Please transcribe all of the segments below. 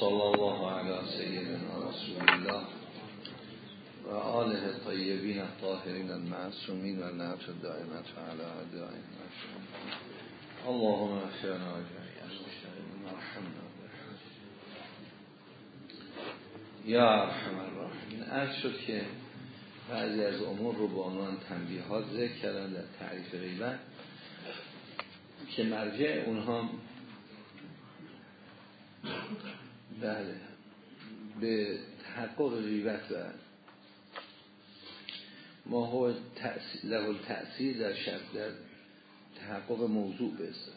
صلی الله علی سیدنا رسول الله و آله طیبین الطاهرین المعصومین و نعت دائمت علی دائم اللهم اغفرنا جميعا ارحمنا یا ارحم الراحمین. عرض شد که بعضی از امور رو با عنوان تنبیهات ذکر کردن در تعریف غیبت که مرجع اونها بله. به تحقق غیبت و ما هو له تأثیر در شب در تحقق موضوع بسته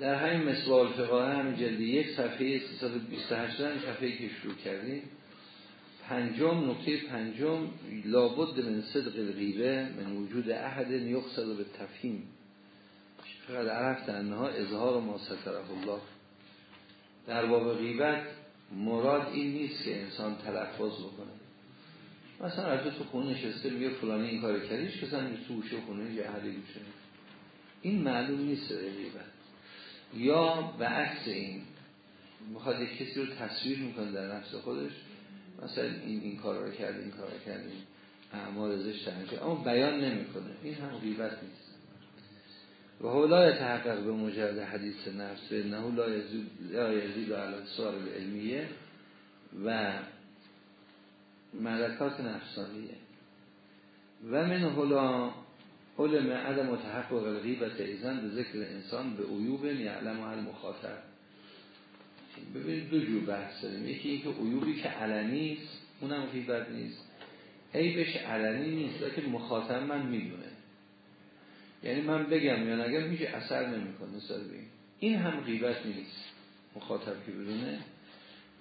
در همین مثال فقاه همین جلدی یک صفحه 328 صفحه که شروع کردیم. پنجم نقطه پنجم لابد من صدق الغیبه من وجود احد یقصد به تفهیم فقط عرفت انها اظهار ما ستره الله. در باب غیبت مراد این نیست که انسان تلفظ بکنه. مثلا از تو خونه نشسته میگه فلانی این کار کردیش که سن تو خونه یه اهلی گوشه. این معلوم نیست غیبت. یا به عکس این می‌خواد یک کسی رو تصویر می‌کنه در نفس خودش مثلا این این کار رو کرد این کار رو کرد اعمال زشت اما بیان نمی‌کنه. این هم غیبت نیست. و هو لا تحقق به مجرد حدیث نفس نه لا یزید علی سوار علمیه و ملکات نفسانیه. و من هلا علم عدم متحقق الغیبت ایزن به ذکر انسان به عیوب یعلم هل مخاطر ببینید دو جور بحث داریم. یکی اینکه عیوبی که علنی است اونم غیبت نیست. عیبش علنی نیست لیکن مخاطب من می‌دونه. یعنی من بگم یا نگم میشه اثر نمی‌کنه سر این این هم غیبت نیست مخاطب که بدونه.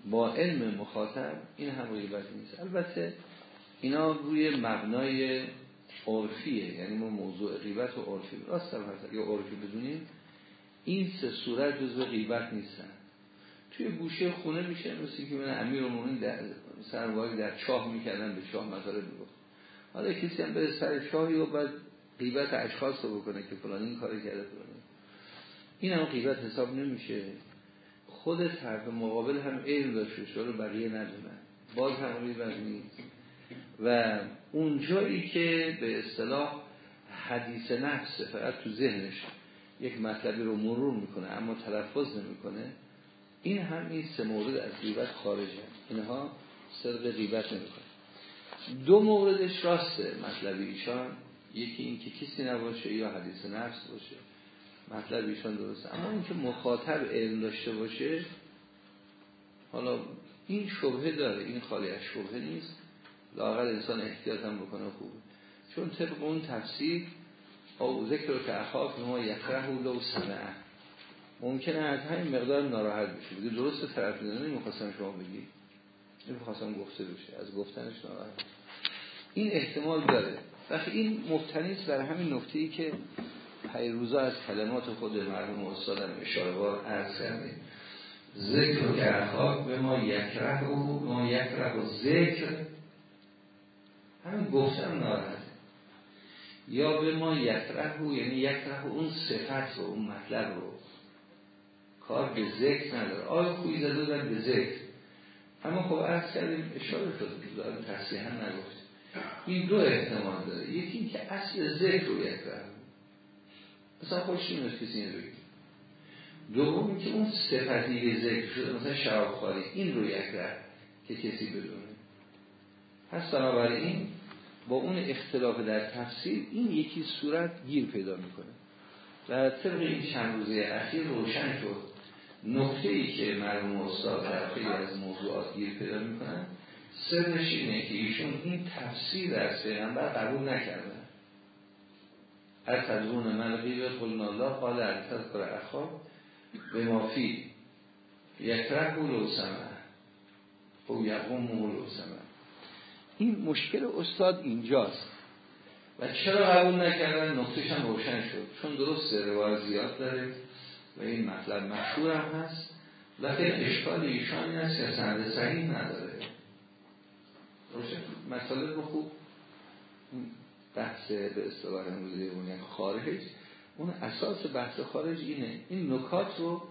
با علم مخاطب این هم غیبت نیست. البته اینا روی مبنای عرفیه یعنی ما موضوع غیبت و عرفی. راست هم هست یا عرفی بدونیم این سه صورت جزو غیبت نیستن. توی گوشه خونه میشه مثل که من امیر المومنین در سر در چاه می‌کردن به چاه مطالب می‌گفت. حالا کسی هم به سر چاهی و بعد قیبت اشخاص رو بکنه که فلان این کاری کرده فلان این هم قیبت حساب نمیشه. خود طرف مقابل هم علم داشته شده بقیه ندونن. باز هم نیست و اون جایی که به اصطلاح حدیث نفسه فقط تو ذهنش یک مطلبی رو مرور می‌کنه اما تلفظ نمی‌کنه این هم این سه مورد از قیبت خارجه. اینها صدق قیبت نمی‌کنه. دو موردش راسته مطلبی ایشان. یکی این که کسی نباشه یا حدیث نفس باشه. مطلب ایشان درسته. اما اینکه مخاطب علم داشته باشه حالا این شبهه داره. این خالی از شبهه نیست. لاغر انسان احتیاط هم بکنه خوبه چون طبق اون تفسیر او ذکر که اخاف ما یکره و لو سمعه. ممکنه از همین مقدار ناراحت بشه. بگه درست طرف نمی‌خواستم شما بگی نمی‌خواستم گفته بشه. از گفتنش ناراحت. این احتمال داره. وقتی این مفتنیست در همین نکته ای که پیروزا از کلمات خود مرحوم استادم اشاره بار عرض کردیم. ذکر که اخاک به ما یکره و ما یکره و ذکر. همین گفتم ناراحت یا به ما یکره و یعنی یکره اون صفت رو اون مطلب رو. کار به ذکر نداره. آیا خوی زده به ذکر. اما خب عرض کردیم اشاره شده که دارم تصریحا نگفت این دو احتمال داره. یکی این که اصل ذکر رو یک مثلا خوش این کسی این روی دومی که اون صفتی که ذکر شده مثلا شراب خواهی این رو یک که کسی بدونه. پس بنابراین با اون اختلاف در تفسیر این یکی صورت گیر پیدا می‌کنه. و طبق این چند روزه اخیر روشن شد. نقطه ای که مرموم استاد در خیلی از موضوعات گیر پیدا می‌کنن سرش اینه که ایشون این تفسیر از پیغمبر قبول نکردن از تدرون من غیب قلنا الله قال از تذکر اخا به مافی یکره و سمه او یقوم و سمه این مشکل استاد اینجاست. و چرا قبول نکردن؟ نقطش هم روشن شد. چون درست روایت زیاد داره و این مطلب مشهور هم هست. لیکن اشکال ایشان این است که سند صحیح نداره. روشن مطالب خوب بحث به اصطلاح امروزی یعنی خارج اون اساس بحث خارج اینه. این نکات رو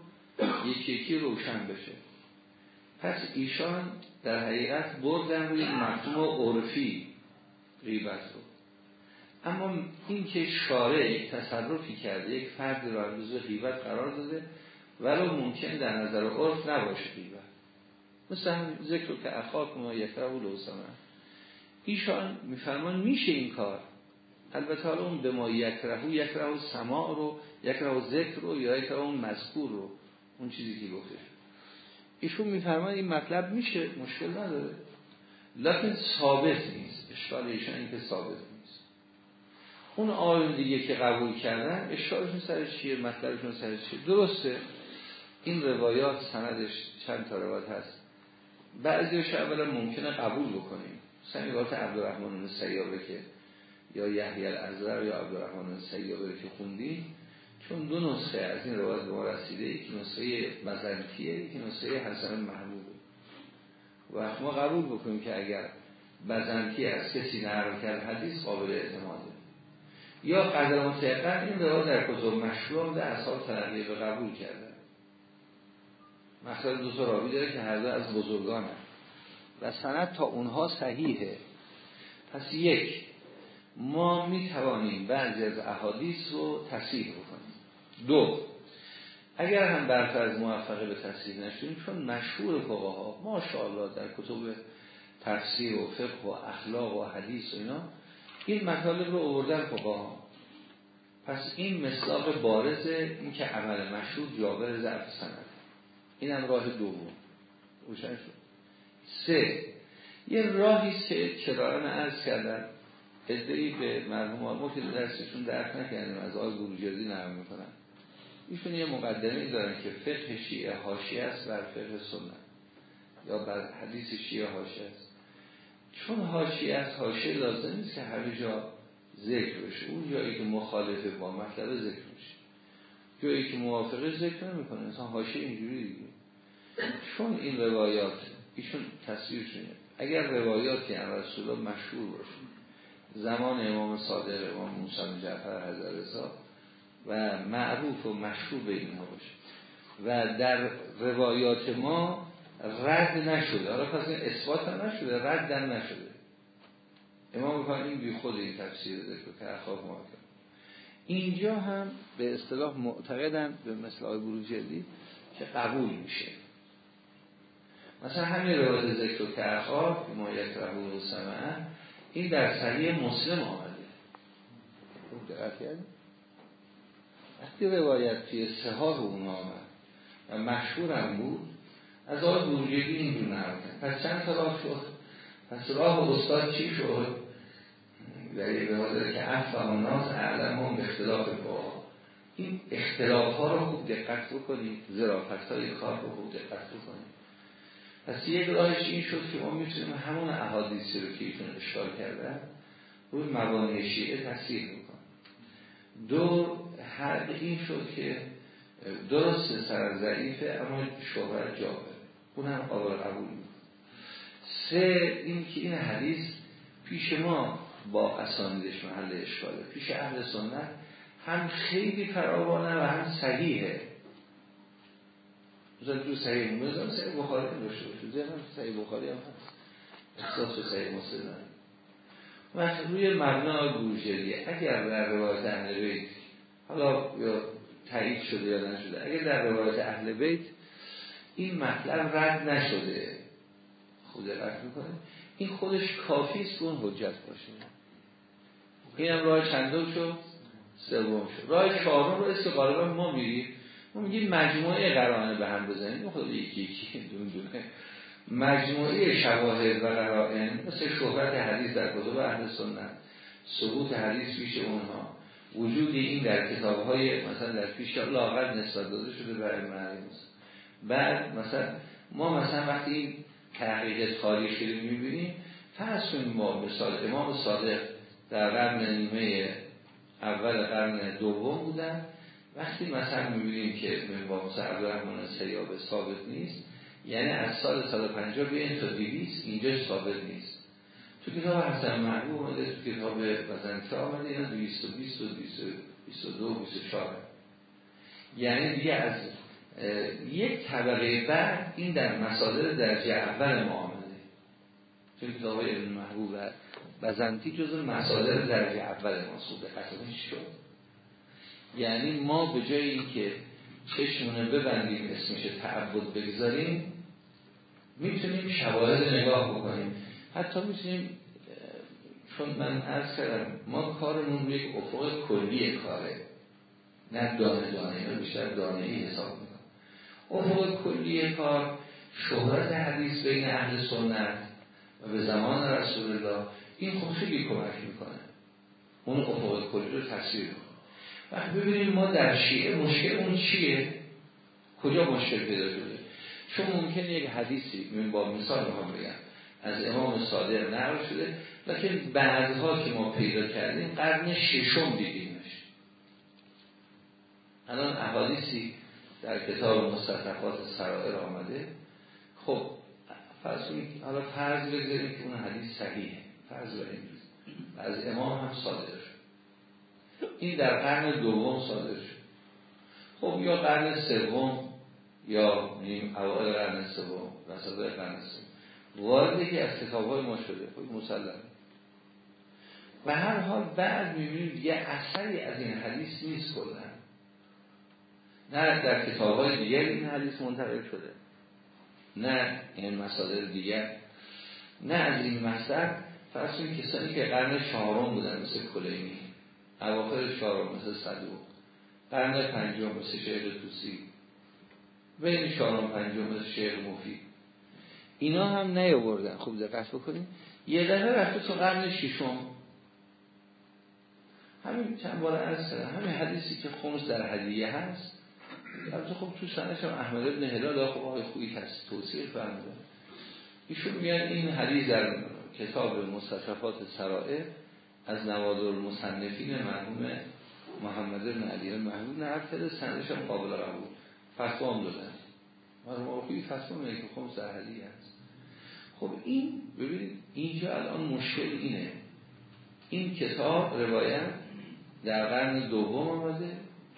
یکی یکی روشن بشه. پس ایشان در حقیقت بردن روی مفهوم عرفی غیبت رو. اما این که شارع تصرفی کرده یک فرد را روز غیبت قرار داده ولو ممکن در نظر عرف نباشه غیبت. مثل ذکر که اخاک ما یکره و لوسمه. ایشان میفرمان میشه این کار. البته حالا اون به ما یکره و یکره و سماع رو یکره و ذکر رو یا یکره اون مذکور رو اون چیزی که گفته ایشون میفرمان این مطلب میشه مشکل نداره. لکن ثابت نیست. اشکال ایشان این که ثابت نیست. اون آیون دیگه که قبول کردن اشکالشون سر چیه؟ مطلبشون سر چیه؟ درسته. این روایات سندش چند تا روایت هست. بعضیش اولا ممکنه قبول بکنیم. روایت عبدالرحمن سیابه که یا یحیی الازر یا عبدالرحمن سیابه که خوندیم چون دو نسخه از این روایت به ما رسیده. یک نسخه مزنکیه یک نسخه حسن محموده. و ما قبول بکنیم که اگر بزنکی از کسی نقل کرد حدیث قابل اعتماده یا قدر متعقن این روایت در کتب مشروع در اصحاب تلقیه به قبول کرده. مثلا دو تا راوی داره که هر دو از بزرگان و سند تا اونها صحیحه. پس یک ما می توانیم بعضی از احادیث رو تصحیح بکنیم. دو اگر هم برفرض موفقه به تصحیح نشدیم چون مشهور فقها ماشاءالله در کتب تفسیر و فقه و اخلاق و حدیث و اینا این مطالب رو آوردن فقها. پس این مصداق بارزه این که عمل مشهور جابر ضعف سند. این هم راه دوم. روشن شد. سه. یه راهی که کرارن عرض کردن. ادهی به مرحوم ما که درسشون درک نکردیم از آقای بروجردی نرم می‌کنن. ایشون یه مقدمه دارن که فقه شیعه هاشی است بر فقه سنت. یا بر حدیث شیعه هاشی است. چون هاشی است هاشی لازم نیست که هر جا ذکر بشه. اون جایی که مخالفه با مطلب ذکر میشه. جایی که موافقه ذکر نمی‌کنه. مثلا هاشی اینجوری دیگه. چون این روایات ایشون تصویر شده. اگر روایاتی هم رسول مشهور باشه زمان امام صادق امام موسی جعفر حضرت و معروف و مشهور به اینها باشه. و در روایات ما رد نشده. حالا پس این اثبات هم نشده رد هم نشده. امام می‌کنه این بی خود این تفسیر ذکر که اخواب محاکم اینجا هم به اصطلاح معتقدن به مثل آقای بروجردی که قبول میشه. مثلا همین روایت ذکر اخواب ما یک رهو و سمعه این در صحیح مسلم آمده. وقتی روایت توی سهار اون آمد و مشهور هم بود از آقای بروجردی اینجور نرمتن پس چند تا راه شد؟ پس راه استاد چی شد؟ در روایت که افهم الناس اعلم هم اختلاف با. این اختلاف ها رو خوب دقت بکنید ظرافت های کار رو خوب دقت بکنید. پس یک راهش این شد که ما می‌تونیم همون احادیثی رو که ایتون اشکال کردن روی مبانی شیعه تصویر بکنیم. دو حق این شد که درست سر ضعیفه اما شهرت جا اون هم قابل قبول می‌کنه. سه این که این حدیث پیش ما با اسانیدش محل اشکاله. پیش اهل سنت هم خیلی فراوانه و هم صحیحه. مثلا تو صحیح مثلا صحیح بخاری داشته باشه. ذهنم صحیح بخاری هم هست. احساس صحیح مسلم و روی مبنا بروجری اگر در روایت اهل بیت حالا یا تایید شده یا نشده اگر در روایت اهل بیت این مطلب رد نشده خود رد می‌کنه. این خودش کافی است اون حجت باشه. این هم راه چندم شد؟ سوم شد. راه چهارم رو استقالبا ما میریم ما میگیم مجموعه قرانه به هم بزنیم خود یکی یکی دون مجموعه شواهد و قرائن مثل شهرت حدیث در کتب اهل سنت ثبوت حدیث پیش اونها. وجود این در کتاب های مثلا در پیش لاغت نسبت داده شده برای معلوم بعد مثلا ما مثلا وقتی این تحقیق تاریخی رو می‌بینیم فرض کنیم ما مثال امام صادق در قرن نیمه اول قرن دوم بودن. وقتی مثلا می‌بینیم که مثلا عبدالرحمن سیابه ثابت نیست یعنی از سال 150 به تا 200 اینجا ثابت نیست. تو کتاب حسن محبوب آمده تو کتاب وزنکه آمده اینا 220 و 22 24 یعنی دیگه از یک طبقه بعد این در مسادر درجه اول ما آمده. چون کتاب ابن محبوب و بزنتی جز مسادر درجه اول ما سوده. شد؟ یعنی ما به جای اینکه چشمونه ببندیم اسمش تعبد بگذاریم می‌تونیم شواهد نگاه بکنیم. حتی می‌تونیم چون من عرض کردم ما کارمون یک افق کلی کاره. نه دانه دانه بیشتر دانه ای حساب می‌کنم افق کلی کار شهرت حدیث بین اهل سنت و به زمان رسول الله این خب خیلی کمک می‌کنه. اون افق کلی رو تصویر کنه وقتی ببینیم ما در شیعه مشکل اون چیه؟ کجا مشکل پیدا شده؟ چون ممکن یک حدیثی من با مثال می‌خوام بگم. از امام صادق نقل شده لیکن بعدها که ما پیدا کردیم قرن ششم دیدیمش. الان احادیثی در کتاب مستطفات سرائر آمده. خب فرض حالا فرض بگذاریم که اون حدیث صحیحه. فرض بریم از امام هم صادر شد این در قرن دوم صادر شد. خب یا قرن سوم یا نیم اوائل قرن سوم وسط قرن سوم. وارد یکی از کتاب های ما شده خب مسلم. و هر حال بعد می‌بینیم یه اثری از این حدیث نیست کردن نه در کتاب های دیگر این حدیث منتقل شده. نه این مسادر دیگر. نه از این مصدر فرض کسانی که قرن چهارم بودن مثل کلینی. اواخر چهارم مثل صدوق قرن پنجم مثل شعر توسی بین چهارم پنجم مثل شعر مفید. اینا هم نیاوردن. خوب دقت بکنید یه دفعه رفته تو قرن ششم. همین چند بار از همین حدیثی که خمس در هدیه هست. البته خب تو سنش هم احمد ابن هلال خب آقای خویی هست. توصیل فرموده. ایشون میگن این حدیث در کتاب مستشفات سرائه از نوادر المصنفین مرحوم محمد بن علی محمود نه کرده سندش هم قابل قبول. فتوا هم دادن مرحوم آقای فتوا میگه که خمس در هدیه هست. خب این ببینید اینجا الان مشکل اینه. این کتاب روایت در قرن دوم آمده.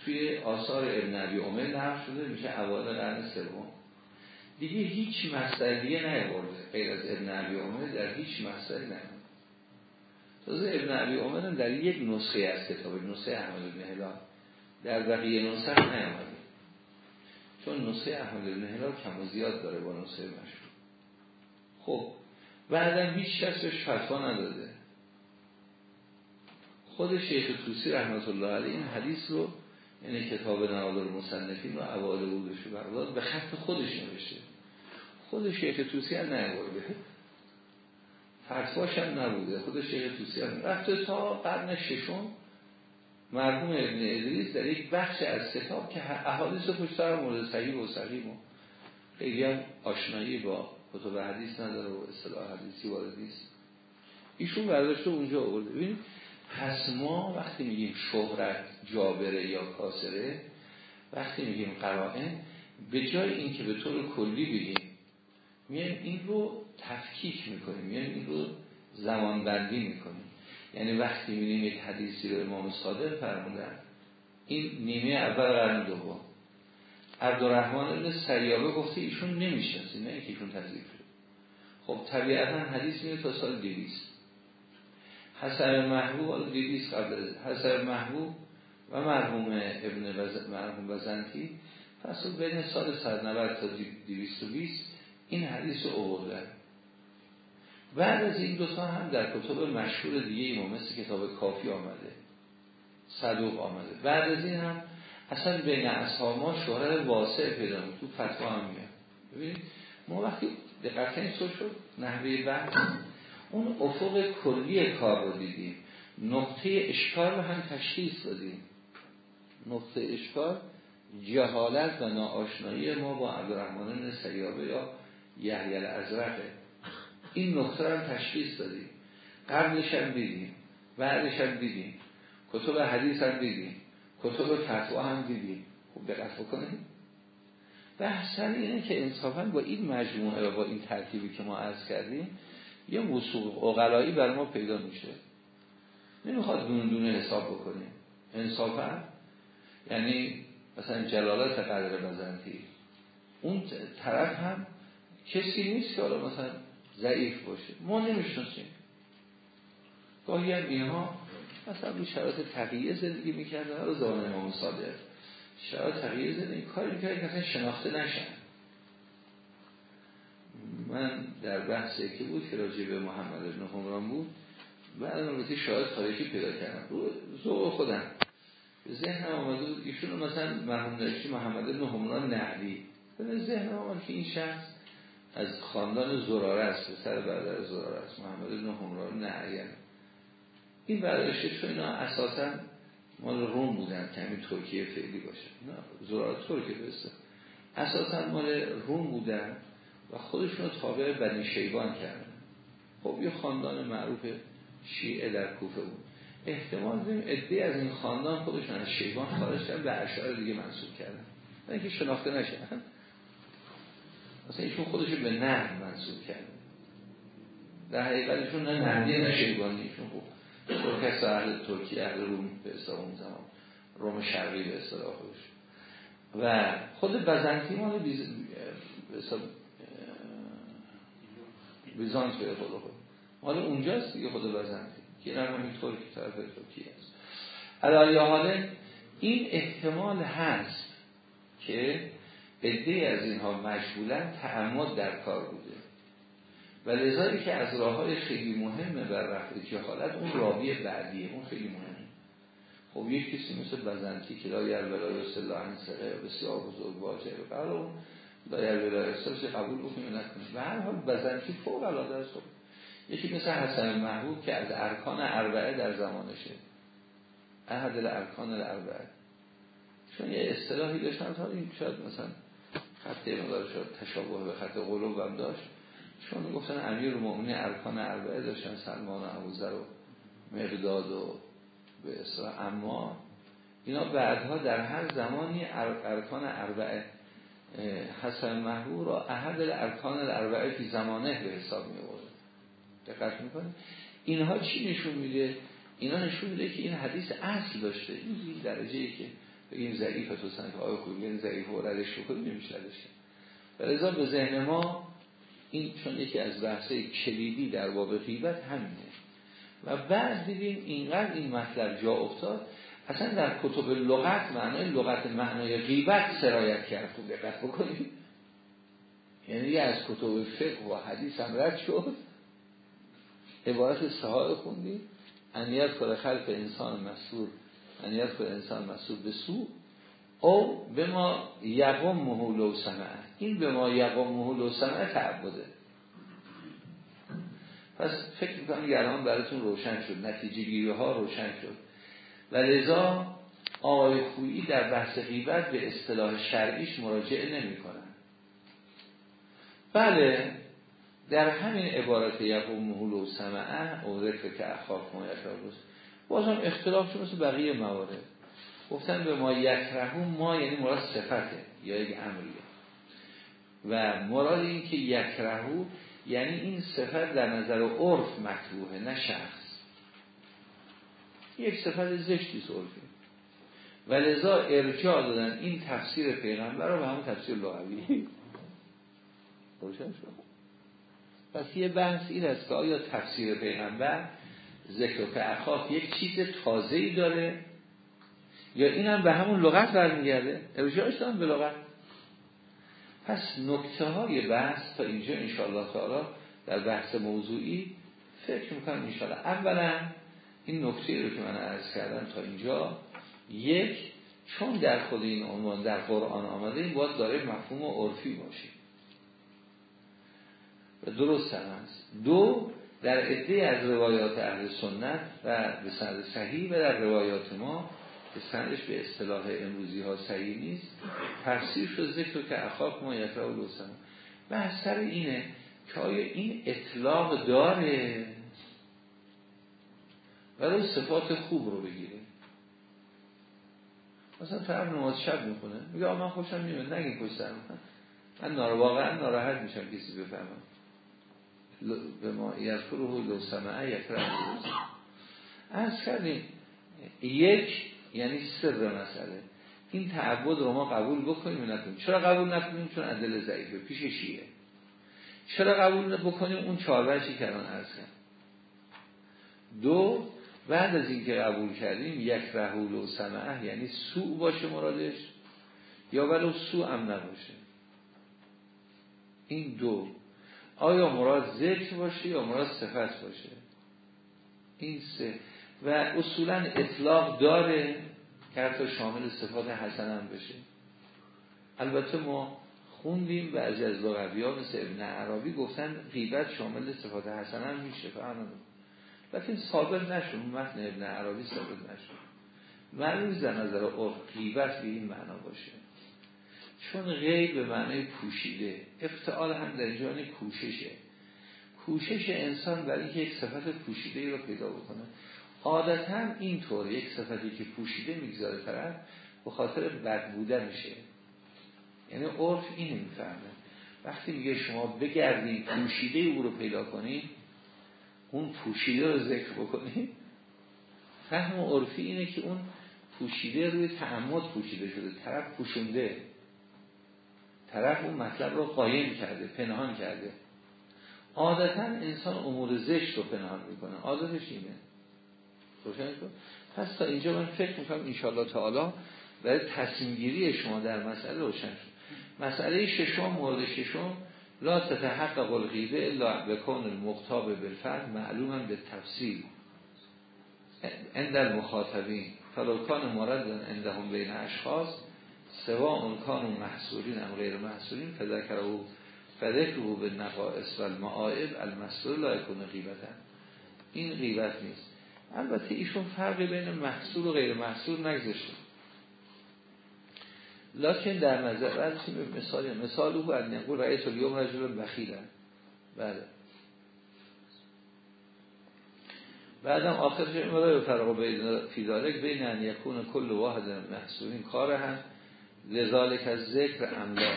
توی آثار ابن عبی عمر نقل شده میشه اوایل قرن سوم. دیگه هیچ مصدر دیگه نیورده غیر از ابن عبی عمر در هیچ مصدری نیورده. تازه ابن عبی عمر در یک نسخه از کتاب نسخه احمد بن هلال. در بقیه نسخه نیامده چون نسخه احمد بن هلال کم و زیاد داره با نسخه مشهور. خب بعدا هیچ کس بهش نداده. خود شیخ توسی رحمت الله علیه این حدیث رو یعنی کتاب نوادر مصنفین رو اوائل بودش بغداد به خط خودش نوشته. خود شیخ توسی هم نیورده فتواش هم نبوده. خود شیخ توسی هم رفته تا قرن ششم. مرحوم ابن ادریس در یک بخش از کتاب که احادیث پشتر مورد صحیح و صحیح و خیلی هم آشنایی با کتب حدیث نداره و اصطلاح حدیثی وارد نیست. ایشون برداشته اونجا آورده. ببینید پس ما وقتی میگیم شهرت جابره یا کاسره وقتی میگیم قرائن به جای اینکه به طور کلی بگیم میایم این رو تفکیک می‌کنیم میایم این رو زمان بندی می‌کنیم. یعنی وقتی می‌بینیم یک حدیثی رو امام صادق فرمودن این نیمه اول قرن دوم. عبدالرحمن ابن سیابه گفته ایشون نمی‌شناسی نه اینکه ایشون شد. خب طبیعتا حدیث میره تا سال دویست. حسن محبوب حالا دیدیست قبل حسن محبوب و مرحوم ابن مرحوم وزنتی. پس بین سال 190 تا 220 این حدیث رو اووردن بعد از این دوتا هم در کتب مشهور دیگه ما مثل کتاب کافی آمده صدوق آمده. بعد از این هم اصلا بین ما شهرت واسع پیدا تو فتوا هم میاد ببینید ما وقتی دقیقا این شد؟ نحوه بحث اون افق کلی کار رو دیدیم. نقطه اشکال رو هم تشخیص دادیم. نقطه اشکال جهالت و ناآشنایی ما با عبدالرحمن سیابه یا یحیی الازرقه این نقطه رو تشخیص دادیم. قبلش هم دیدیم بعدش هم دیدیم کتب حدیث هم دیدیم کتب فتوا هم دیدیم. خوب دقت بکنیم بحث اینه که انصافا با این مجموعه و با این ترکیبی که ما عرض کردیم یه وصول اقلایی بر ما پیدا میشه. نمی‌خواد دونه دونه حساب بکنیم. انصافا یعنی مثلا جلالت قدر بزنتی اون طرف هم کسی نیست که حالا مثلا ضعیف باشه. ما نمی‌شناسیم. گاهی هم اینها مثلا روی شرایط تقییه زندگی می‌کردن حالا زمان امام صادق شرایط تقییه زندگی کاری می‌کرد که اصلا شناخته نشن. من در بحثی که بود که راجع به محمد ابن حمران بود. بعد البته شاید خارجی پیدا کردم. رو ذوق خودم. به ذهن آمده بود ایشون مثلا مرحوم داشتی محمد ابن حمران نعلی به ذهن آمد که این شخص از خاندان زراره است سر برادر زراره است. محمد ابن حمران نعلی این برداشته چون اینا اساسا مال روم بودن که همین ترکیه فعلی باشه. زراره ترکیه بسته اساسا مال روم بودن و خودشون تابع بنی شیبان کردن. خب یه خاندان معروف شیعه در کوفه بود. احتمال داریم ادعی از این خاندان خودشون از شیبان خارج کردن به اشعار دیگه منصوب کردن. نه اینکه شناخته نشدن مثلا ایشون خودش به نه منصوب کرده در حقیقتشون نه نهدی نه شیبانی. ایشون خوب ترکست اهل ترکی اهل روم به اصطلاح اون زمان. روم شرقی به اصطلاح خودش. و خود بزنطی مال بیز... بیزانس به خود خود. مال اونجاست دیگه خود بزنطی که این همین ترکی طرف ترکی هست. علایه حاله این احتمال هست که عده از اینها مشغولن تعمد در کار بوده. و لذایی که از راه های خیلی مهمه بر رفت جهالت اون راوی بعدیه اون خیلی مهمه. خب یک کسی مثل بزنتی که لایر ولای سلا انسقه بسیار بزرگ واجه رو قرار اون لایر ولای قبول بکنیم نکنیم؟ و هر حال بزنتی فوق العاده است. خب یکی مثل حسن محبوب که از ارکان اربعه در زمانشه. احد الارکان الاربعه. چون یه اصطلاحی داشتن تا این شاید مثلا خط مدار شد تشابه به خط قلوب هم داشت. چون گفتن امیر مؤمنین ارکان اربعه داشتن سلمان و عبوزر و مقداد و به اصطلاح اما اینا بعدها در هر زمانی ارکان اربعه حسن محبور را احد ارکان اربعه فی زمانه به حساب می دقت می‌کنه اینها چی نشون میده؟ اینا نشون میده که این حدیث اصل داشته. این درجه ای که این ضعیف تو سنگ آقای خوبی این ضعیف و ردش رو کنیم نمیشه لذا به ذهن ما این چون یکی از بحثای کلیدی در باب غیبت همینه. و بعد دیدیم اینقدر این مطلب جا افتاد اصلا در کتب لغت معنای لغت معنای غیبت سرایت کرد. خوب دقت بکنیم یعنی از کتب فقه و حدیث هم رد شد. عبارت سهار خوندی انیت کار خلف انسان مسئول انیت کار انسان مسئول به سو او به ما یقم محول و سمعه این به ما یقم محول و سمعه تعبده. پس فکر می‌کنم گران براتون روشن شد نتیجه گیری ها روشن شد. و لذا آقای خویی در بحث غیبت به اصطلاح شرعیش مراجعه نمی کنن. بله در همین عبارت یقوم محول و سمعه او ذکر که اخاف ما باز هم اختلاف مثل بقیه موارد. گفتن به ما یکرهو ما یعنی مراد صفته یا یک امریه. و مراد این که یکرهو یعنی این صفت در نظر عرف مکروهه نه شخص. یک صفت زشتی سرفی و لذا ارجاع دادن این تفسیر پیغمبر رو به همون تفسیر لغوی. شد. پس یه بحث این است که آیا تفسیر پیغمبر ذکر اخاف یک چیز تازه‌ای داره. یا این هم به همون لغت برمیگرده. ارجاعش دارم به لغت. پس نکته های بحث تا اینجا انشاءالله تعالی در بحث موضوعی فکر می‌کنم انشاءالله. اولا این نکته رو که من عرض کردم تا اینجا یک چون در خود این عنوان در قرآن آمده این باید داره مفهوم عرفی باشه. و درست هم هست. دو در عده از روایات اهل سنت و به سند صحیح و در روایات ما که سندش به اصطلاح امروزی ها صحیح نیست تفسیر شد ذکر که اخاف ما یکره و لوسن و سر اینه که آیا این اطلاق داره؟ ولی صفات خوب رو بگیره. مثلا طرف نماز شب می‌کنه میگه آه من خوشم میاد نگین خوش سر من واقعا ناراحت میشم کسی بفهمم به ما یذکره لو سمعه یکره از کردیم یک یعنی سر مسئله. این تعبد رو ما قبول بکنیم نکنیم؟ چرا قبول نکنیم؟ چون عدل ضعیفه. پیش شیعه. چرا قبول بکنیم؟ اون چهار که الان عرض دو بعد از اینکه قبول کردیم یک رهول و سمعه یعنی سوء باشه مرادش یا ولو سوء هم نباشه. این دو آیا مراد ذکر باشه یا مراد صفت باشه؟ این سه. و اصولا اطلاق داره که حتی شامل صفات حسن هم بشه. البته ما خوندیم بعضی از لغوی ها مثل ابن عربی گفتن غیبت شامل صفات حسن هم میشه. فهمه لیکن ثابت نشد. متن ابن عربی ثابت نشد. معلوم در نظر عرف غیبت به این معنا باشه. چون غیب به معنی پوشیده. افتعال هم در اینجا کوششه. کوشش انسان برای اینکه یک صفت پوشیده رو پیدا بکنه. عادتا اینطور یک صفتی که پوشیده می‌گذاره طرف به خاطر بد بوده میشه. یعنی عرف این می‌فهمه. وقتی میگه شما بگردید پوشیده او رو پیدا کنید اون پوشیده رو ذکر بکنید فهم عرفی اینه که اون پوشیده روی تعمد پوشیده شده طرف پوشونده. طرف اون مطلب رو قایم کرده پنهان کرده. عادتا انسان امور زشت رو پنهان می‌کنه. عادتش اینه. روشن پس تا اینجا من فکر می‌کنم انشاءالله تعالی برای تصمیم گیری شما در مسئله روشن شد. مسئله ششم مورد ششم لا تتحقق الغیبه الا بکن المختاب بالفرد معلوما به تفصیل. عند المخاطبین. فلوکان مورد عندهم بین اشخاص سوا اون کان محصولین هم غیر محصولین فذکر او فذکر او به نقائص و المعائب المسئول لا یکون غیبتن این غیبت نیست. البته ایشون فرقی بین محصول و غیر محصول نگذاشته. لکن در نظر برسیم به مثال مثال او از نقول رأیت الیوم رجل بخیلن بله. بعدم آخرش این به فرق بین فیدالک بین ان یکون کل واحد محصولین کار هم لذالک از ذکر املا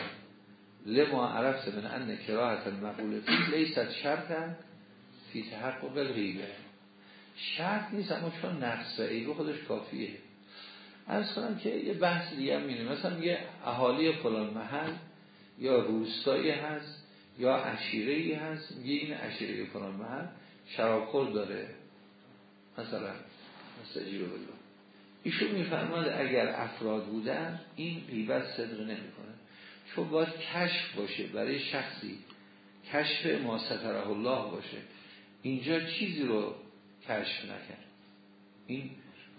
لما عرفت من ان کراهت المقول فی لیست شرطا فی تحقق الغیبه. شرط نیست اما چون نقص و خودش کافیه. از کنم که یه بحث دیگه هم میره مثلا میگه اهالی فلان محل یا روستایی هست یا عشیره هست. میگه این عشیره فلان محل شرابخور داره. مثلا مستجیب ایشون میفرماد اگر افراد بودن این غیبت صدق نمی‌کنه. چون باید کشف باشه برای شخصی. کشف ما ستره الله باشه. اینجا چیزی رو کشف نکرد. این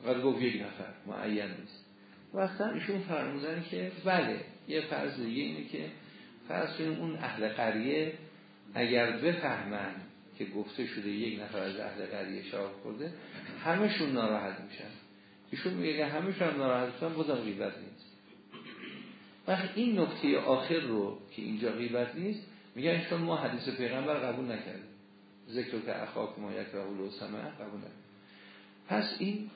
فقط گفت یک نفر معین نیست. وقتا ایشون فرمودن که بله یه فرض دیگه اینه که فرض اون اهل قریه اگر بفهمن که گفته شده یک نفر از اهل قریه شراب خورده همشون ناراحت میشن. ایشون میگه همشون هم ناراحت میشن بازم غیبت نیست. وقت این نکته آخر رو که اینجا غیبت نیست میگن چون ما حدیث پیغمبر قبول نکردیم. ذکر که اخاک ما یک راهول و سمه قبول نکردیم. پس این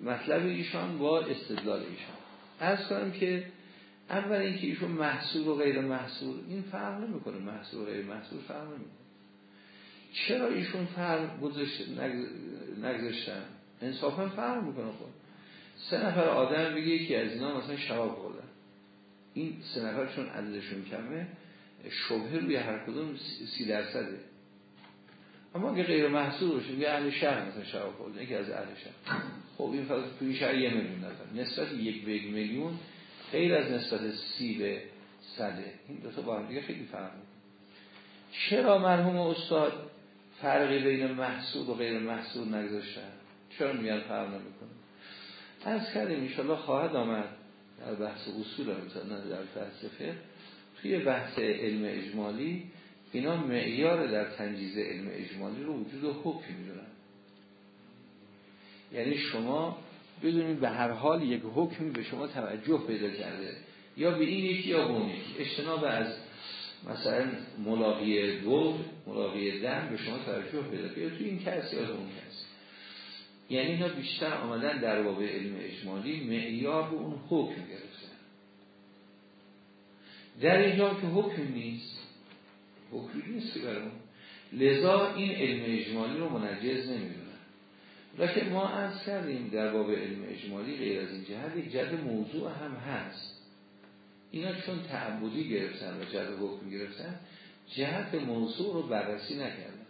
مطلب ایشان با استدلال ایشان. از کنم که اول اینکه ایشون محصول و غیر محصول این فرق نمی‌کنه. محصول و غیر محصول فرق نمی‌کنه. چرا ایشون فرق نگذاشتن؟ انصافا فرق می‌کنه خود سه نفر آدم بگه که از اینا مثلا شراب خوردن این سه نفر چون عددشون کمه. شبه روی هر کدوم سی درصده. اما اگه غیر محصول باشه یه اهل شهر مثلا شراب خورده یکی از اهل شهر. خب این فقط توی شهر یه میلیون نفر. نسبت یک یک میلیون غیر از نسبت سی به صده این دو تا با هم دیگه خیلی فرق چرا مرحوم استاد فرقی بین محصول و غیر محصول نگذاشتن؟ چرا میگن فرق نمی‌کنه؟ از کردیم انشالله خواهد آمد در بحث اصول نه در فلسفه. توی بحث علم اجمالی اینا معیار در تنجیز علم اجمالی رو وجود حکم می‌دونن. یعنی شما بدونید به هر حال یک حکمی به شما توجه پیدا کرده یا به این یکی یا به یکی. اجتناب از مثلا ملاقی دو ملاقی دم به شما توجه پیدا کرده توی این کسی یا اون کسی یعنی اینا بیشتر آمدن در باب علم اجمالی معیار به اون حکم گرفتن. در اینجا که حکم نیست حکمی نیست برمون لذا این علم اجمالی رو منجز نمی‌دونن. لکه ما از کردیم در باب علم اجمالی غیر از این جهت یک جد موضوع هم هست. اینا چون تعبدی گرفتن و جد حکم گرفتن جهت موضوع رو بررسی نکردن.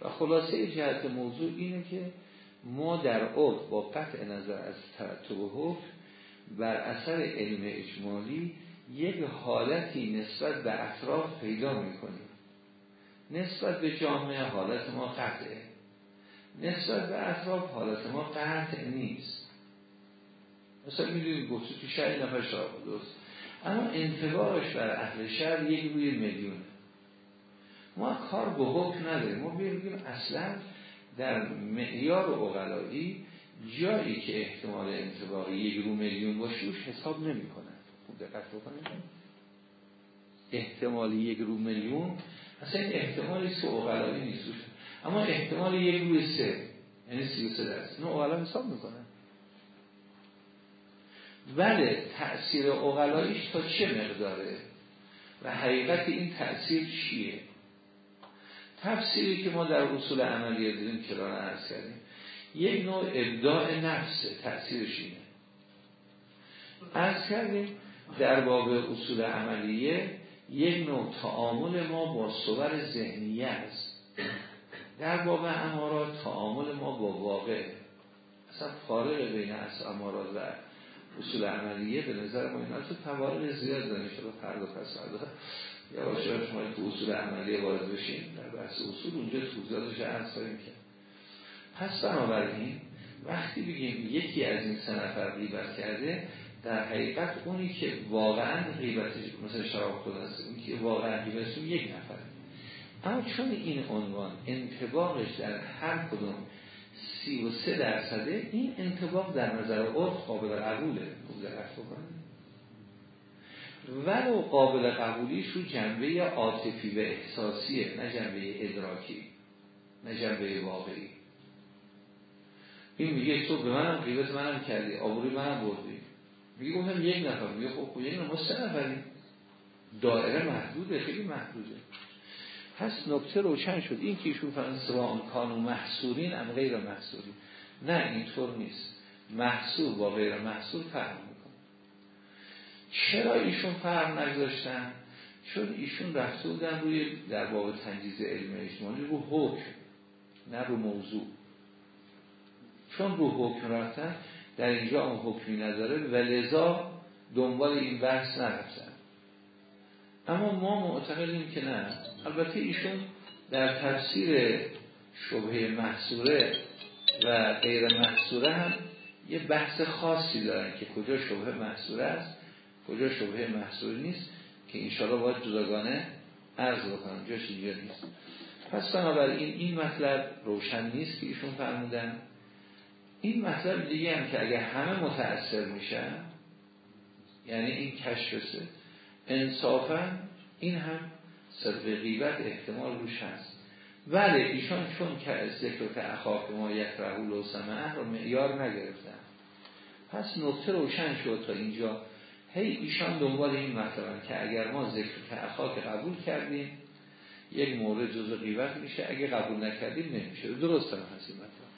و خلاصه جهت موضوع اینه که ما در عرف با قطع نظر از ترتب حکم بر اثر علم اجمالی یک حالتی نسبت به اطراف پیدا می‌کنیم. نسبت به جامعه حالت ما قطعه. نسبت به اطراف حالت ما قطع نیست. مثلا می‌دونید گفتی تو شهر نفر شراب درست. اما انتباهش بر اهل شهر یک روی میلیونه. ما کار به حکم نداریم. ما بگیم اصلا در معیار اقلایی جایی که احتمال انتباهی یک رو میلیون باشه حساب نمی کنن خوب دقت بکنید. احتمال یک رو میلیون اصلا احتمالی که اقلایی نیست. اما احتمال یک روی سه یعنی سی و سه درست اینو اقلا حساب می‌کنن بله تأثیر اقلاییش تا چه مقداره؟ و حقیقت این تأثیر چیه؟ تفسیری که ما در اصول عملی دیدیم کران عرض کردیم یک نوع ابداع نفسه تأثیرش اینه. عرض کردیم در باب اصول عملیه یک نوع تعامل ما با صور ذهنیه است. در باب امارات تعامل ما با واقع. اصلا فارغ بین از امارات و اصول عملیه به نظر ما این اصلا توارق زیاد داره شده فرد و یا باشه شما تو اصول عملیه وارد بشین در بحث اصول اونجا توضیحاتش عرض کنیم که پس بنابراین وقتی بگیم یکی از این سه نفر غیبت کرده در حقیقت اونی که واقعا غیبتش مثل شراب خود است اونی که واقعا غیبتش یک نفر اما چون این عنوان انتباقش در هر کدوم سی و سه درصده این انتباق در نظر عرف قابل قبوله. ولو قابل قبولیش رو جنبه عاطفی و احساسیه نه جنبه ادراکی نه جنبه واقعی. این میگه تو به منم قیبت منم کردی آبوری منم بردی. میگه گفتم یک نفر میگه خب خب یک ما سه نفریم. دائره محدوده خیلی محدوده. پس نکته روشن شد. این که ایشون فرمان سوام کانو محصورین ام غیر محصورین. نه اینطور نیست. محصور با غیر محصور فرق چرا ایشون فرق نگذاشتن؟ چون ایشون رفته بودن روی در باب تنجیز علم اجمالی رو حکم نه رو موضوع. چون رو حکم رفتن در اینجا اون حکمی نداره و لذا دنبال این بحث نرفتن. اما ما معتقدیم که نه. البته ایشون در تفسیر شبه محصوره و غیر محصوره هم یه بحث خاصی دارن که کجا شبه محصوره است. کجا شبه محصوره نیست که انشاءالله باید جداگانه عرض بکنم جاش اینجا نیست. پس بنابراین این مطلب روشن نیست که ایشون فرمودن. این مطلب دیگه هم که اگر همه متأثر میشن یعنی این کشفسه انصافا این هم صدق غیبت احتمال روش هست. ولی ایشان چون که ذکر که اخاک ما یک رهول و سمعه رو معیار نگرفتن. پس نقطه روشن شد تا اینجا. هی ایشان دنبال این مطلب که اگر ما ذکر که اخاک قبول کردیم یک مورد جزء غیبت میشه اگه قبول نکردیم نمیشه. درست هم هست مطلب.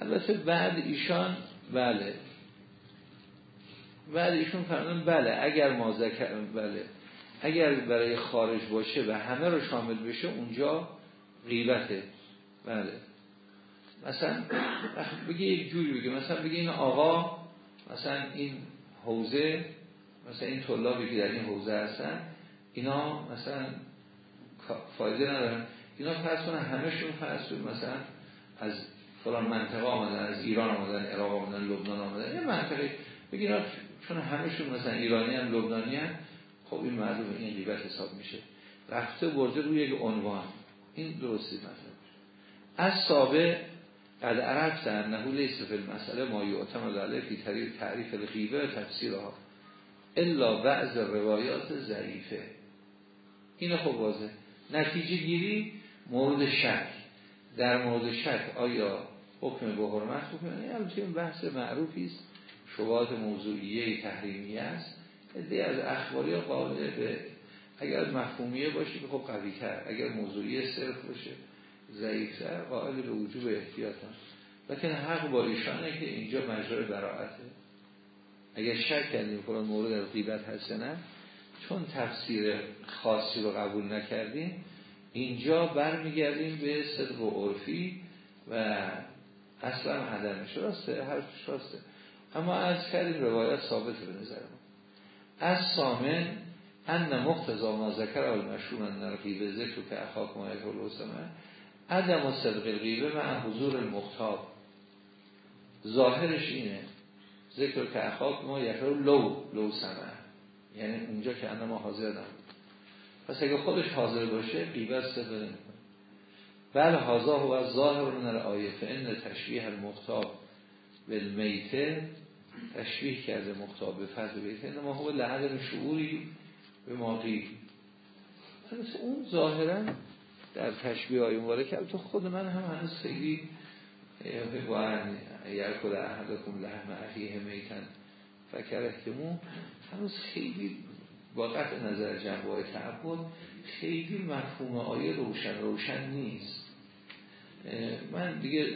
البته بعد ایشان بله. بعد ایشون فرمودن بله اگر ما ذکر بله. اگر برای خارج باشه و همه رو شامل بشه اونجا غیبته بله. مثلا بگی یک جوری بگی مثلا بگی این آقا مثلا این حوزه مثلا این طلابی که در این حوزه هستن اینا مثلا فایده ندارن. اینا فرض کنن همشون فرض مثلا از فلان منطقه آمدن از ایران آمدن عراق آمدن لبنان آمدن یه منطقه. بگیرن چون همشون مثلا ایرانی هم لبنانی هم خب این معلومه این غیبت حساب میشه. رفته برده روی یک عنوان. این درستی مطلب از سابق قد عرفت انه لیس فی المسئله ما یعتمد علیه فی طریق تعریف الغیبه و تفسیرها. الا بعض روایات ضعیفه. این خب واضح نتیجه گیری مورد شک. در مورد شک آیا حکم به حرمت بکنه البته این بحث معروفی است. شبهات موضوعیه تحریمی است. دی از اخباری قابل به اگر مفهومیه باشه خب قوی تر اگر موضوعی صرف باشه. ضعیفتر قائل به وجوب احتیاط هم. لیکن حق با ایشانه که اینجا مجرای براعته. اگر شک کردیم فلان مورد از غیبت هست نه چون تفسیر خاصی رو قبول نکردیم اینجا برمیگردیم به صدق و عرفی و اصلا عدمش راسته حرفش راسته اما از کردیم روایت ثابت به نظر ما. از سامن ان مقتضا ما ذکر المشروم ان الغیبه ذکر که اخاک ما یک عدم و صدق الغیبه مع حضور المختاب ظاهرش اینه. ذکر که اخاک ما یک لو لو سمه یعنی اونجا که ما حاضر نبود. پس اگه خودش حاضر باشه غیبت صدق نمی‌کنه بله حاضر و ظاهر من الآیه. فان تشبیه المختاب بالمیته تشبیه کرده مختاب به فضل بیته ما هو لحظه شعوری به ماقی. اون ظاهرا در تشبیه های مبارک تو خود من هم هنوز خیلی باید یرکل احدکم لحم اخیه میتن فکر احتمون هنوز خیلی با قطع نظر جنبه تعبد خیلی مفهوم آیه روشن روشن نیست. من دیگه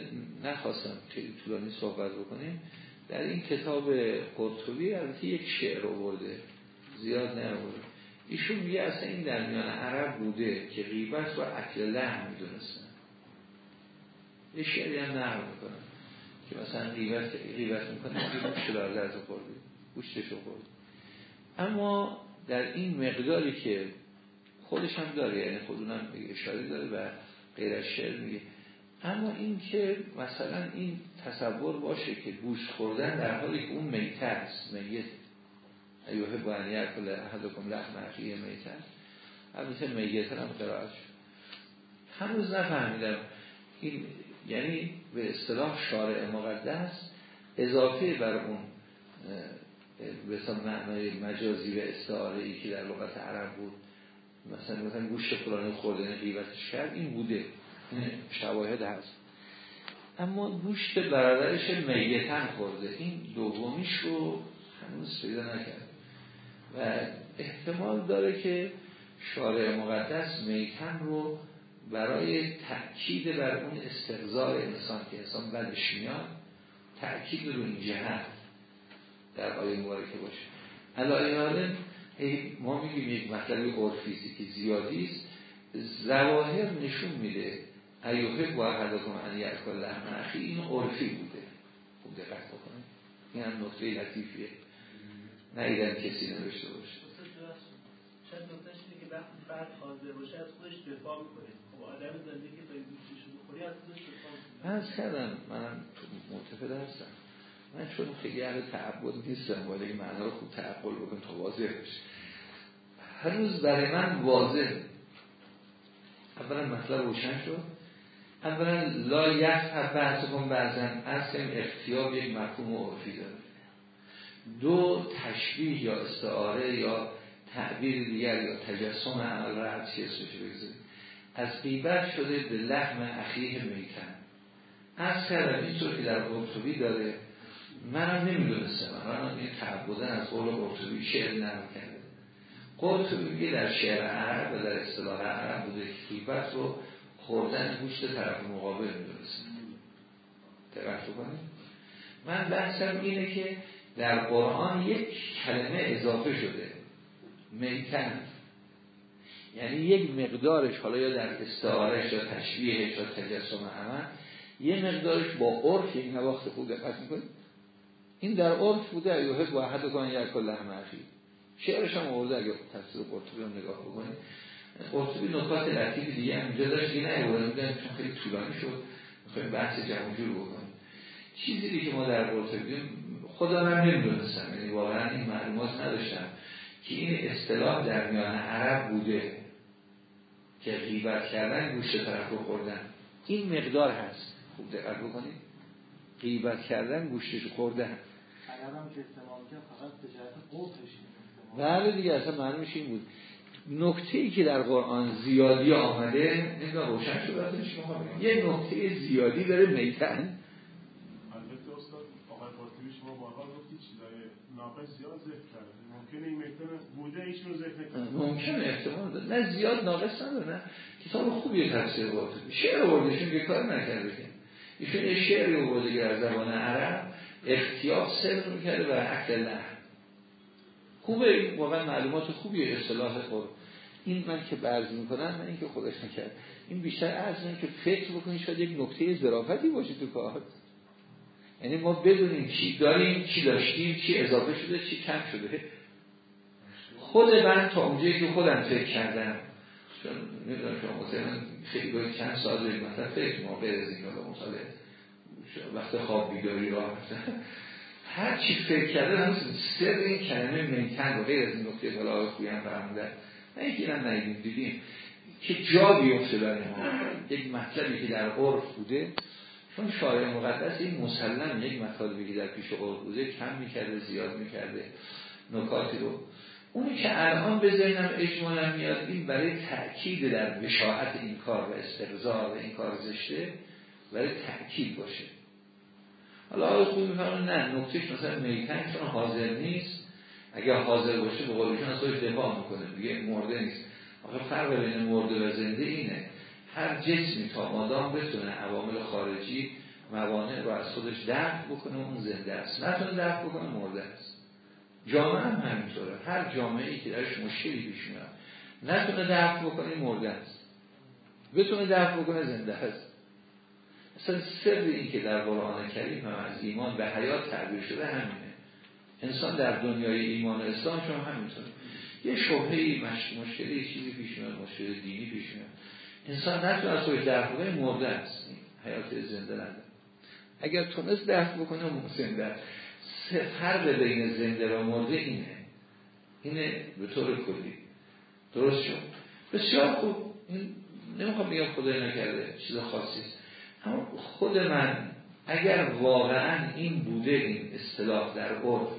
نخواستم خیلی طولانی صحبت بکنیم. در این کتاب قرطبی البته یک شعر آورده زیاد نه ایشون میگه اصلا این در میان عرب بوده که غیبت و اکل لحم می‌دونستن. یه شعری هم نقل می‌کنن که مثلا غیبت غیبت می‌کنه که گوشت لازه خوردی گوشتش رو خوردی. اما در این مقداری که خودش هم داره یعنی خودونم اشاره داره و غیر از شعر میگه. اما این که مثلا این تصور باشه که گوشت خوردن در حالی که اون میته است میت ایوه با ان یکل احدکم لحم اخیه میتن البته میتن هم قرائت شد. هنوز نفهمیدم. این یعنی به اصطلاح شارع مقدس اضافه بر اون به معنای مجازی و استعاره ای که در لغت عرب بود. مثلا مثلا گوشت فلانی خوردن غیبتش کرد. این بوده. شواهد هست. اما گوشت برادرش میتن خورده. این دومیش رو هنوز پیدا نکرد. و احتمال داره که شارع مقدس میتن رو برای تأکید بر اون استغذار انسان که انسان بدش میاد تأکید رو این جهت در آیه مبارکه باشه. علایه ما میگیم یک مطلب عرفیزی که زیادی است. زواهر نشون میده ایوه با احدکم ان یاکل لحم اخی این عرفی بوده. خوب دقت بکنید. این هم نکته لطیفیه. نیدن کسی نوشته باشه. چند نکتهش اینه که وقتی فرد حاضر باشه از خودش دفاع می‌کنه. خب آدم زندگی که داری دوستش بخوری از خودش دفاع من از کردم منم متفد هستم. من چون خیلی اهل تعبد نیستم باید این معنا رو خوب تعقل بکن تا واضح بشه. هر روز برای من واضح. اولا مطلب روشن شد. اولا لا یفت بحث کن بعضن اصلا اختیار یک مفهوم عرفی داره. دو تشبیه یا استعاره یا تعبیر دیگر یا تجسم عمل را هر چی اسمش بگذاریم. از قیبت شده به لحم اخیه میتن از کردم اینطور که در قرطبی داره منم نمی‌دونستم. من این تعبودن از قول قرطبی شعر نرم کرده قرطبی میگه در شعر عرب و در اصطلاح عرب بوده که قیبت رو خوردن گوشت طرف مقابل می‌دونستم. دقت کنید من بحثم اینه که در قرآن یک کلمه اضافه شده. میتن یعنی یک مقدارش حالا یا در استعارش یا تشبیهش یا تجسم عمل یه مقدارش با عرف یک نواخت خوب دقت می‌کنید. این در عرف بوده ایوهد با حد کن یک کل اخی شعرش هم آورده اگه تفسیر قرطبی هم نگاه بکنید. قرطبی نکات لطیف دیگه هم اینجا داشت این نیورده چون خیلی طولانی شد. می‌خوایم بحث جمع جور بکنیم. چیزی که ما در قرطبی خدا من نمی‌دونستم. یعنی واقعا این معلومات نداشتم که این اصطلاح در میان عرب بوده که غیبت کردن گوشت طرف رو خوردن. این مقدار هست. خوب دقت بکنید. غیبت کردن گوشتش خوردن. عرب که استعمال کرد فقط به جهت بله دیگه اصلا معلومش این بود. نکته ای که در قرآن زیادی آمده نمی‌دونم روشن شد یه نکته زیادی داره میتن. ناقص زیاد ممکنه این بوده احتمال داره. نه زیاد ناقص نداره نه. کتاب خوبی تفسیر بود شعر آوردشون که کار نکرده ایشون یه شعری آورده که در زبان عرب اختیار سر می‌کرده و عقل نه خوبه واقعا معلومات خوبی اصطلاح خود. این من که برز می‌کنم من این که خودش نکرد. این بیشتر از که فکر بکنید شاید یک نکته ظرافتی باشه تو کار. یعنی ما بدونیم چی داریم چی داشتیم چی اضافه شده چی کم شده. خود من تا اونجایی که خودم فکر کردم چون نمی‌دونم شما مثلا خیلی باید چند سال داریم مثلا فکر ما غیر از این مطالعه وقت خواب بیداری راه هر چی فکر کرده هم سر این کلمه میتن رو غیر از این نکته بالا خویم فرمودن. نه اینکه نهیدیم دیدیم که جا بیفته برای ما. یک مطلبی که در عرف بوده چون شاعر مقدس این مسلم یک مطالبی که در پیش بوده کم می‌کرده زیاد می‌کرده نکاتی رو. اونی که الان به ذهنم اجمالا میاد این برای تأکید در بشاعت این کار و استقضار و این کار زشته برای تأکید باشه. حالا آقای خوبی میفرمان نه نکتهش مثلا میتن چون حاضر نیست. اگر حاضر باشه به قولشون از دفاع می‌کنه. دیگه مرده نیست. آخه فرق بین مرده و زنده اینه. هر جسمی تا مادام بتونه عوامل خارجی موانع رو از خودش دفع بکنه اون زنده است. نتونه دفع بکنه مرده است. جامعه هم همینطوره. هر جامعه ای که درش مشکلی پیش نتونه دفع بکنه مرده است. بتونه دفع بکنه زنده است. اصلا سر این که در قرآن کریم هم از ایمان به حیات تعبیر شده همینه. انسان در دنیای ایمان اسلام چون همینطوره. یه شبهه مشکلی چیزی پیش میاد مشکل دینی پیش میاد. انسان نتونه از خودش درک بکنه مرده است. حیات زنده نداره اگر تونست درک بکنه زنده است. فرق بین زنده و مرده اینه. اینه به طور کلی. درست شد؟ بسیار خوب. این نمی‌خوام بگم خدای نکرده چیز خاصی اما خود من اگر واقعا این بوده این اصطلاح در عرف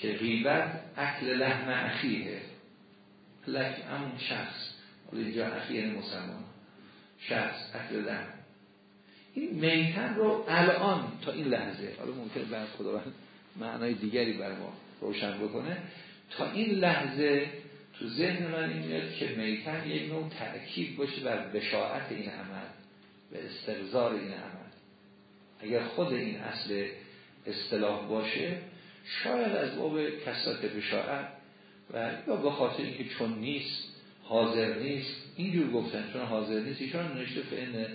که غیبت اکل لحم اخیه. لکن همون شخص. حالا اینجا اخیه مسلمان. شخص لحم این میتن رو الان تا این لحظه حالا ممکنه بعد خداوند معنای دیگری بر ما روشن بکنه تا این لحظه تو ذهن من این میاد که میتن یک نوع تأکید باشه بر بشاعت این عمل به استغزار این عمل. اگر خود این اصل اصطلاح باشه شاید از باب کسات بشاعت و یا به خاطر اینکه چون نیست حاضر نیست. اینجور گفتن چون حاضر نیست ایشان نشته فعن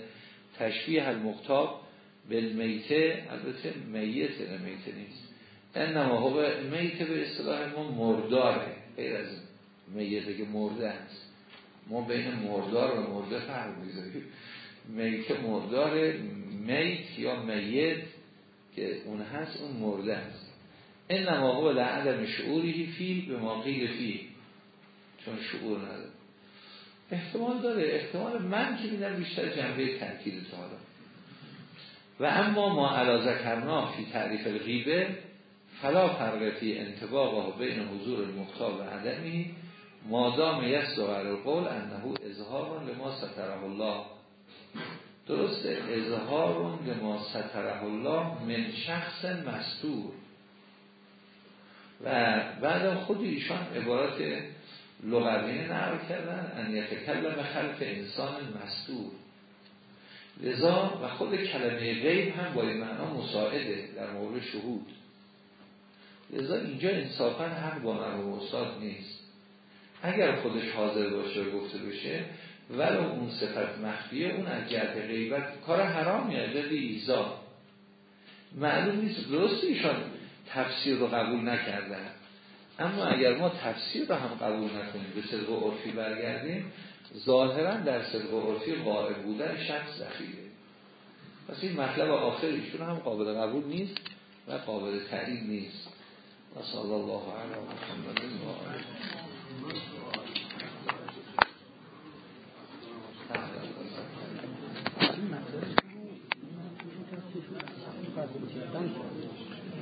تشبیه المختاب بالمیته. البته میت میته نیست. انما هو میته به اصطلاح ما مرداره. غیر از میته که مرده است. ما بین مردار و مرده فرق می‌ذاریم میته مردار میت یا میت که اون هست اون مرده است. انما هو لعدم شعوری فی به ما قیل فی چون شعور نداره. احتمال داره. احتمال من که میدم بیشتر جنبه تنکید تا و اما ما علا ذکرنا فی تعریف الغیبه فلا فرق فی بین حضور المختار و عدمی مادام یست و قول انه اظهار لما ستره الله. درسته؟ اظهار لما ستره الله من شخص مستور. و بعد خود ایشان عبارات لغوی نقل کردن ان یتکلم خلف انسان مستور. لذا و خود کلمه غیب هم با این معنا مساعده در مورد شهود. لذا اینجا انصافا حق با مرحوم استاد نیست. اگر خودش حاضر باشه گفته بشه ولو اون صفت مخفیه اون از جهت غیبت کار حرامی از ایزا. معلوم نیست درست ایشان تفسیر رو قبول نکردن اما اگر ما تفسیر رو هم قبول نکنیم به صدق عرفی برگردیم ظاهرا در صدق عرفی قائل بودن شخص ذخیره. پس این مطلب آخر ایشون هم قابل قبول نیست و قابل تعیین نیست. و صلی الله علیه محمد و